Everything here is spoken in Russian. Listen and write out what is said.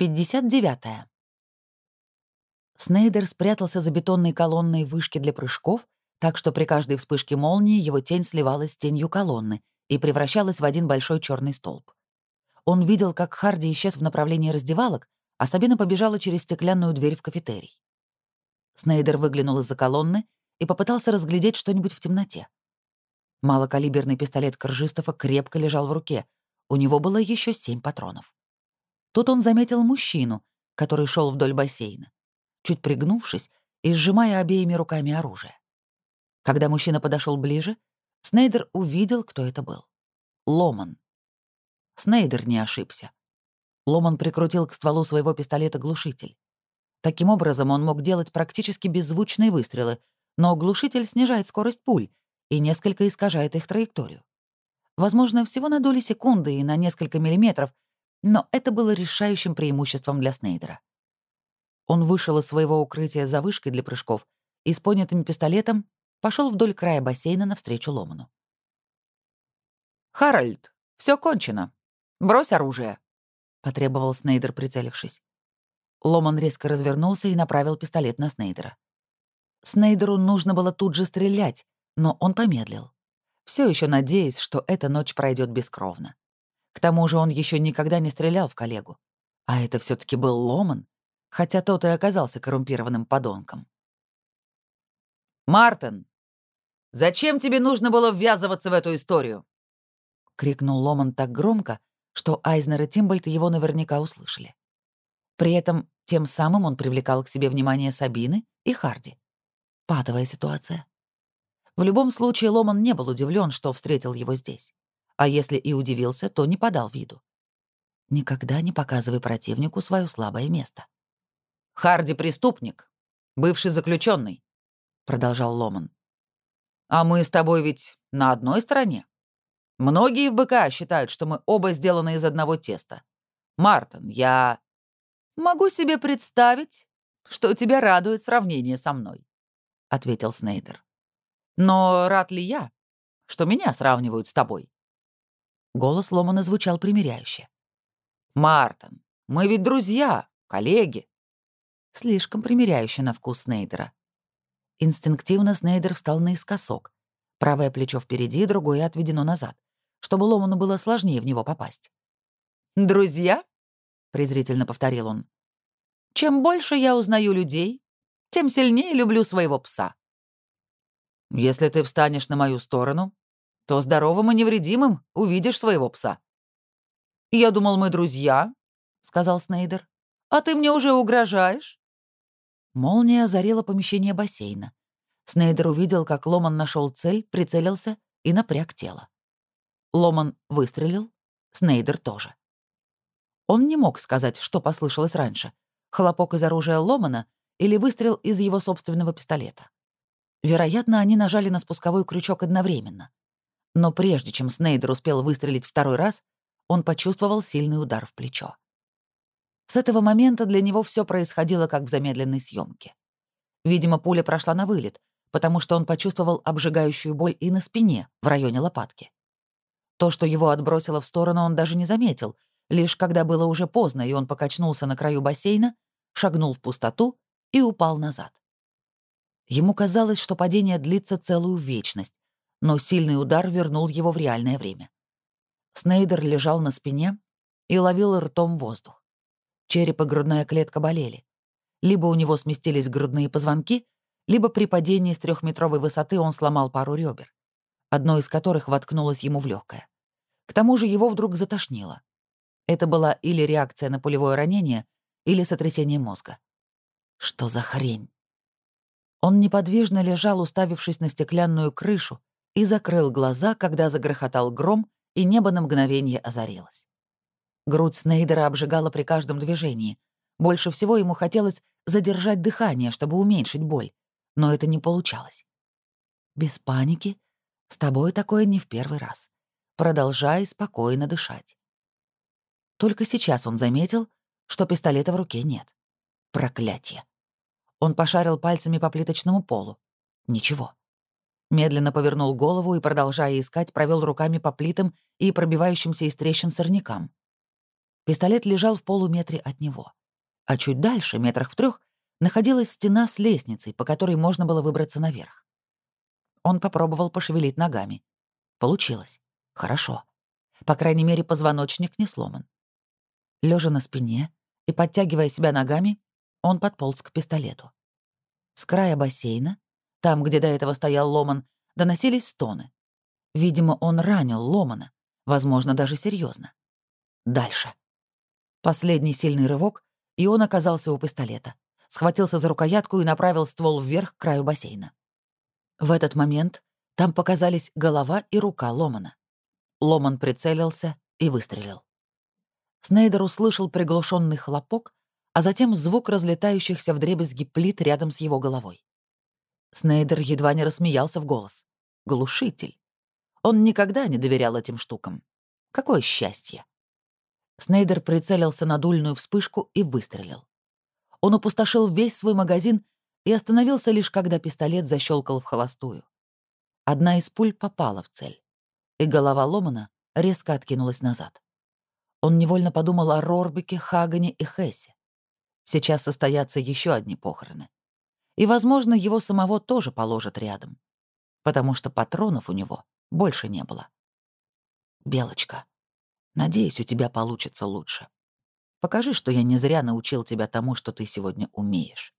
59. -е. Снейдер спрятался за бетонной колонной вышки для прыжков, так что при каждой вспышке молнии его тень сливалась с тенью колонны и превращалась в один большой черный столб. Он видел, как Харди исчез в направлении раздевалок, а Сабина побежала через стеклянную дверь в кафетерий. Снейдер выглянул из-за колонны и попытался разглядеть что-нибудь в темноте. Малокалиберный пистолет Коржистова крепко лежал в руке. У него было еще семь патронов. Тут он заметил мужчину, который шел вдоль бассейна, чуть пригнувшись и сжимая обеими руками оружие. Когда мужчина подошел ближе, Снейдер увидел, кто это был. Ломан. Снейдер не ошибся. Ломан прикрутил к стволу своего пистолета глушитель. Таким образом, он мог делать практически беззвучные выстрелы, но глушитель снижает скорость пуль и несколько искажает их траекторию. Возможно, всего на доли секунды и на несколько миллиметров — но это было решающим преимуществом для Снейдера. Он вышел из своего укрытия за вышкой для прыжков и с понятым пистолетом пошел вдоль края бассейна навстречу Ломану. «Харальд, все кончено. Брось оружие», — потребовал Снейдер, прицелившись. Ломан резко развернулся и направил пистолет на Снейдера. Снейдеру нужно было тут же стрелять, но он помедлил, все еще надеясь, что эта ночь пройдет бескровно. К тому же он еще никогда не стрелял в коллегу. А это все таки был Ломан, хотя тот и оказался коррумпированным подонком. «Мартин, зачем тебе нужно было ввязываться в эту историю?» — крикнул Ломан так громко, что Айзнер и Тимбольд его наверняка услышали. При этом тем самым он привлекал к себе внимание Сабины и Харди. Патовая ситуация. В любом случае Ломан не был удивлен, что встретил его здесь а если и удивился, то не подал виду. Никогда не показывай противнику свое слабое место. «Харди — преступник, бывший заключенный, продолжал Ломан. «А мы с тобой ведь на одной стороне. Многие в БК считают, что мы оба сделаны из одного теста. Мартин, я могу себе представить, что тебя радует сравнение со мной», — ответил Снейдер. «Но рад ли я, что меня сравнивают с тобой?» Голос Ломана звучал примиряюще. «Мартин, мы ведь друзья, коллеги». Слишком примиряюще на вкус Снейдера. Инстинктивно Снейдер встал наискосок. Правое плечо впереди, другое отведено назад, чтобы Ломану было сложнее в него попасть. «Друзья?» — презрительно повторил он. «Чем больше я узнаю людей, тем сильнее люблю своего пса. Если ты встанешь на мою сторону, то здоровым и невредимым увидишь своего пса». «Я думал, мы друзья», — сказал Снейдер. «А ты мне уже угрожаешь?» Молния озарила помещение бассейна. Снейдер увидел, как Ломан нашел цель, прицелился и напряг тело. Ломан выстрелил, Снейдер тоже. Он не мог сказать, что послышалось раньше — хлопок из оружия Ломана или выстрел из его собственного пистолета. Вероятно, они нажали на спусковой крючок одновременно. Но прежде чем Снейдер успел выстрелить второй раз, он почувствовал сильный удар в плечо. С этого момента для него все происходило как в замедленной съемке. Видимо, пуля прошла на вылет, потому что он почувствовал обжигающую боль и на спине, в районе лопатки. То, что его отбросило в сторону, он даже не заметил, лишь когда было уже поздно, и он покачнулся на краю бассейна, шагнул в пустоту и упал назад. Ему казалось, что падение длится целую вечность, но сильный удар вернул его в реальное время. Снейдер лежал на спине и ловил ртом воздух. Череп и грудная клетка болели. Либо у него сместились грудные позвонки, либо при падении с трехметровой высоты он сломал пару ребер, одно из которых воткнулось ему в легкое. К тому же его вдруг затошнило. Это была или реакция на пулевое ранение, или сотрясение мозга. Что за хрень? Он неподвижно лежал, уставившись на стеклянную крышу, и закрыл глаза, когда загрохотал гром, и небо на мгновение озарилось. Грудь Снейдера обжигала при каждом движении. Больше всего ему хотелось задержать дыхание, чтобы уменьшить боль, но это не получалось. «Без паники. С тобой такое не в первый раз. Продолжай спокойно дышать». Только сейчас он заметил, что пистолета в руке нет. Проклятие. Он пошарил пальцами по плиточному полу. Ничего. Медленно повернул голову и, продолжая искать, провел руками по плитам и пробивающимся из трещин сорнякам. Пистолет лежал в полуметре от него. А чуть дальше, метрах в трех, находилась стена с лестницей, по которой можно было выбраться наверх. Он попробовал пошевелить ногами. Получилось. Хорошо. По крайней мере, позвоночник не сломан. Лежа на спине и подтягивая себя ногами, он подполз к пистолету. С края бассейна, там, где до этого стоял Ломан, доносились стоны. Видимо, он ранил Ломана, возможно, даже серьезно. Дальше. Последний сильный рывок, и он оказался у пистолета. Схватился за рукоятку и направил ствол вверх к краю бассейна. В этот момент там показались голова и рука Ломана. Ломан прицелился и выстрелил. Снейдер услышал приглушенный хлопок, а затем звук разлетающихся вдребезги плит рядом с его головой. Снейдер едва не рассмеялся в голос. Глушитель. Он никогда не доверял этим штукам. Какое счастье. Снейдер прицелился на дульную вспышку и выстрелил. Он опустошил весь свой магазин и остановился лишь когда пистолет защелкал в холостую. Одна из пуль попала в цель, и голова Ломана резко откинулась назад. Он невольно подумал о Рорбике, Хагане и Хессе. Сейчас состоятся еще одни похороны. И, возможно, его самого тоже положат рядом, потому что патронов у него больше не было. «Белочка, надеюсь, у тебя получится лучше. Покажи, что я не зря научил тебя тому, что ты сегодня умеешь».